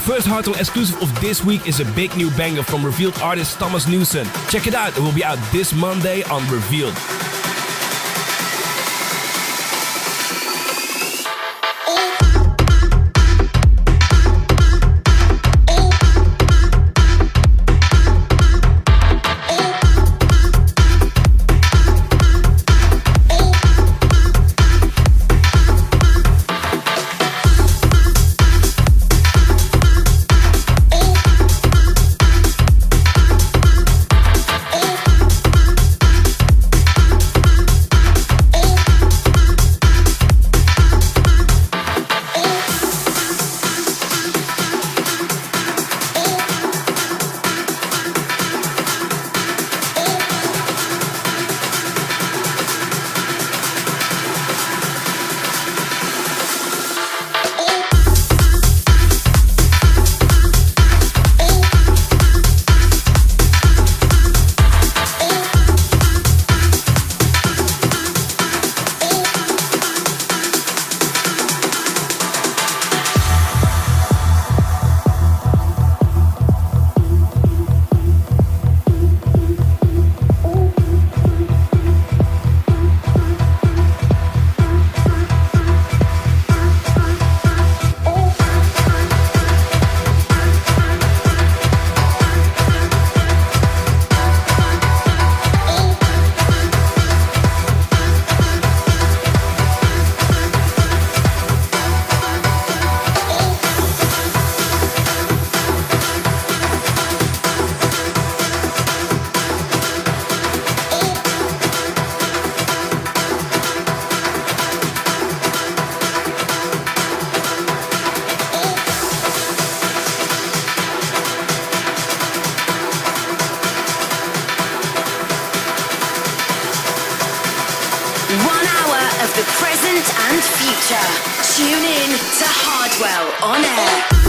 first Hardwell exclusive of this week is a big new banger from Revealed artist Thomas Newson. Check it out, it will be out this Monday on Revealed. Of the present and future. Tune in to Hardwell on air.